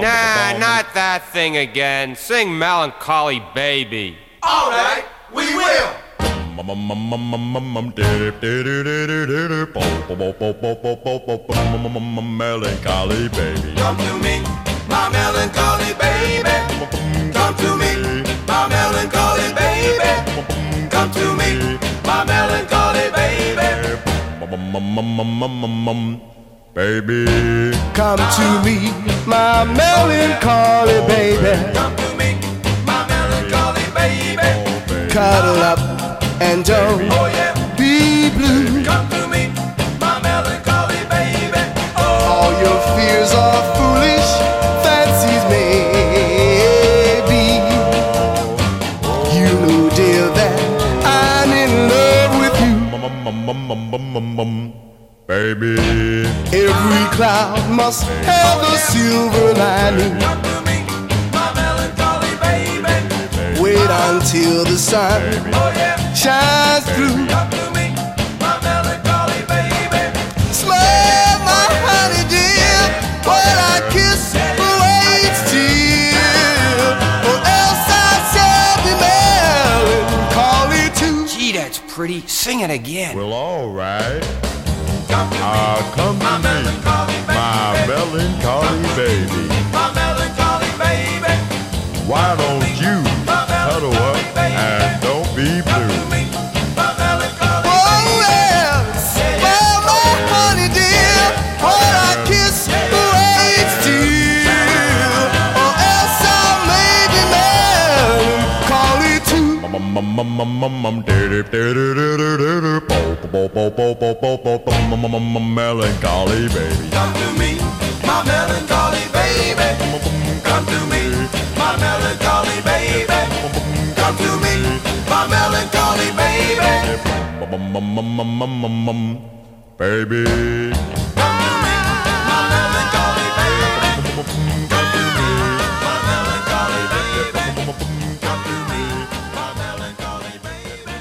Nah, not that thing again. Sing Melancholy Baby. All right, we will. Melancholy baby. Come to me, my melancholy baby. Come to me, my melancholy baby. Come to me, my melancholy baby. Baby. Come to me, my melancholy baby. Come to me, my melancholy baby. Cuddle up and don't Oh yeah, be blue. come to me, my melancholy baby. Oh, All your fears are foolish fancies, maybe. You know, dear, that I'm in love with you. Baby. Every cloud must have a silver lining. come to me, my melancholy baby. Wait until the sun Oh yeah, shines through. come to me, my melancholy baby. Smile, my honey dear, when I kiss waits till, or else I shall be melancholy too. Gee, that's pretty. Sing it again. Well, all right. Come to me, Ah, come to my me, melancholy baby. my melancholy baby. My melancholy baby. Why don't you cuddle up and don't be blue? My melancholy Oh yes, smile, my honey dear, when I kiss waits till, or else I may be melancholy too bo bo bo bo bo bo bo melancholy baby. Come to me, my melancholy baby. Come to me, my melancholy baby. Come to me, my melancholy baby. Baby. Come to me, my melancholy baby. Come to me, my melancholy baby. Come to me, my melancholy baby.